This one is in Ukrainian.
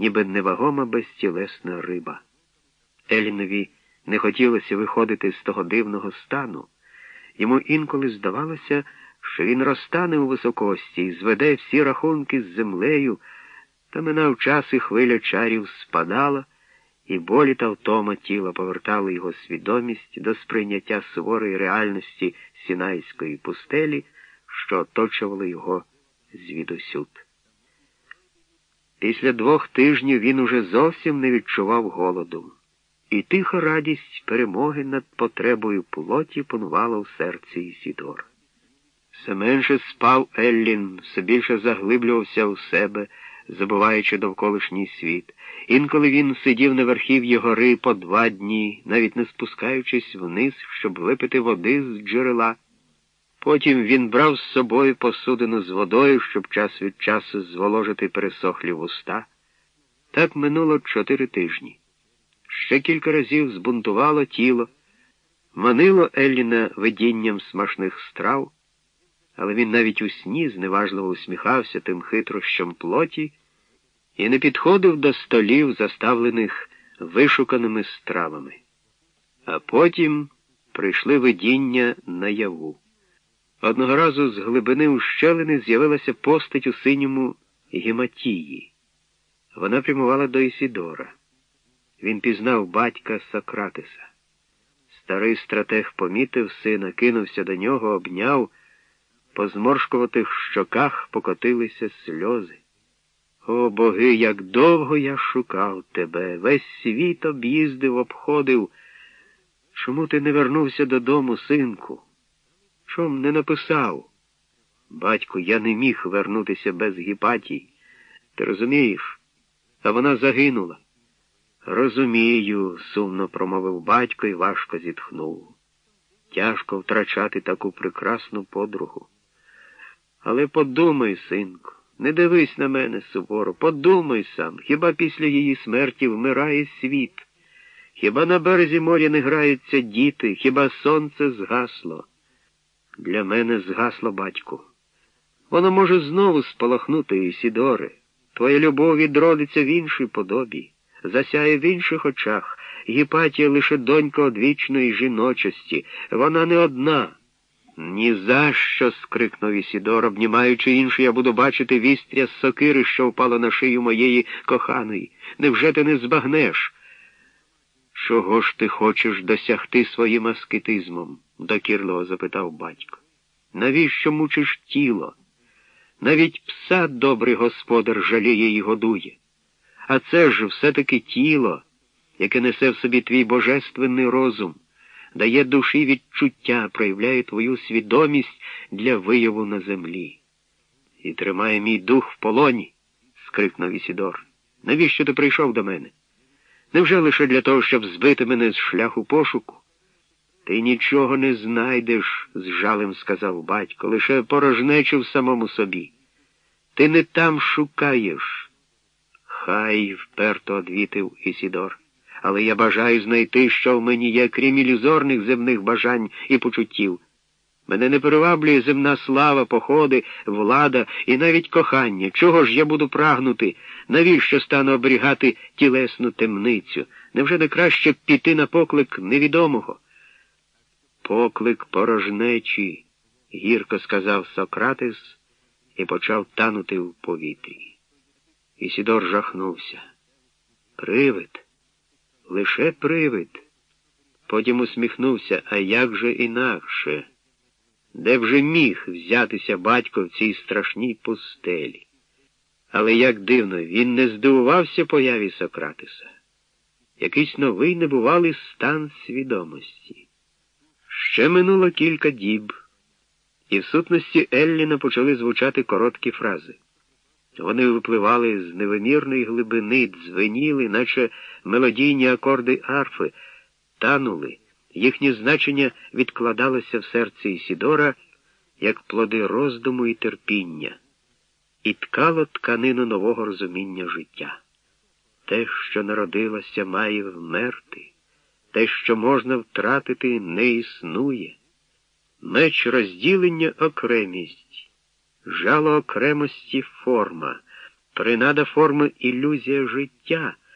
ніби невагома безтілесна риба. Елінові не хотілося виходити з того дивного стану. Йому інколи здавалося, що він розтане у високості і зведе всі рахунки з землею, та минав час і хвиля чарів спадала, і болі та втома тіла повертали його свідомість до сприйняття суворої реальності Сінайської пустелі, що оточували його звідусюд. Після двох тижнів він уже зовсім не відчував голоду, і тиха радість перемоги над потребою плоті панувала в серці Ісідора. Все менше спав Еллін, все більше заглиблювався у себе, забуваючи довколишній світ. Інколи він сидів на верхів'ї гори по два дні, навіть не спускаючись вниз, щоб випити води з джерела. Потім він брав з собою посудину з водою, щоб час від часу зволожити пересохлі вуста. Так минуло чотири тижні. Ще кілька разів збунтувало тіло, манило Елліна видінням смачних страв, але він навіть у сні зневажливо усміхався тим хитрощам плоті і не підходив до столів, заставлених вишуканими стравами. А потім прийшли видіння наяву. Одного разу з глибини ущелини з'явилася постать у синьому гематії. Вона прямувала до Ісідора. Він пізнав батька Сократиса. Старий стратег помітив сина, кинувся до нього, обняв, по зморшкуватих щоках покотилися сльози. О, боги, як довго я шукав тебе, весь світ об'їздив, обходив. Чому ти не вернувся додому, синку? Чом не написав? Батько, я не міг вернутися без Гіпатії. Ти розумієш? А вона загинула. Розумію, сумно промовив батько і важко зітхнув. Тяжко втрачати таку прекрасну подругу. Але подумай, синку, не дивись на мене суворо, подумай сам, хіба після її смерті вмирає світ? Хіба на березі моря не граються діти, хіба сонце згасло? Для мене згасло, батьку. Воно може знову спалахнути, Ісідоре. Твоя любов відродиться в іншій подобі, засяє в інших очах. Гіпатія лише донька одвічної жіночості. Вона не одна. «Ні за що!» – скрикнув Ісідор, обнімаючи іншу, я буду бачити вістря з сокири, що впало на шию моєї коханої. Невже ти не збагнеш? Чого ж ти хочеш досягти своїм аскетизмом? Докірливо запитав батько. Навіщо мучиш тіло? Навіть пса добрий господар жаліє і годує. А це ж все-таки тіло, яке несе в собі твій божественний розум дає душі відчуття, проявляє твою свідомість для вияву на землі. І тримає мій дух в полоні, скрикнув Ісідор. Навіщо ти прийшов до мене? Невже лише для того, щоб збити мене з шляху пошуку? Ти нічого не знайдеш, з жалем сказав батько, лише порожнечу в самому собі. Ти не там шукаєш. Хай вперто одвітив Ісідор але я бажаю знайти, що в мені є, крім ілюзорних земних бажань і почуттів. Мене не приваблює земна слава, походи, влада і навіть кохання. Чого ж я буду прагнути? Навіщо стану оберігати тілесну темницю? Невже не краще піти на поклик невідомого? Поклик порожнечі, гірко сказав Сократис і почав танути в повітрі. Ісідор жахнувся. Привид лише привид. Потім усміхнувся, а як же інакше? Де вже міг взятися батько в цій страшній пустелі? Але як дивно, він не здивувався появі Сократиса. Якийсь новий небувалий стан свідомості. Ще минуло кілька діб, і в сутності Елліна почали звучати короткі фрази. Вони випливали з невимірної глибини, дзвеніли, наче мелодійні акорди арфи, танули, їхнє значення відкладалося в серці Ісідора, як плоди роздуму і терпіння, і ткало тканину нового розуміння життя. Те, що народилося, має вмерти, те, що можна втратити, не існує. Меч розділення окремість. Жало окремості форма, Принада форми ілюзія життя,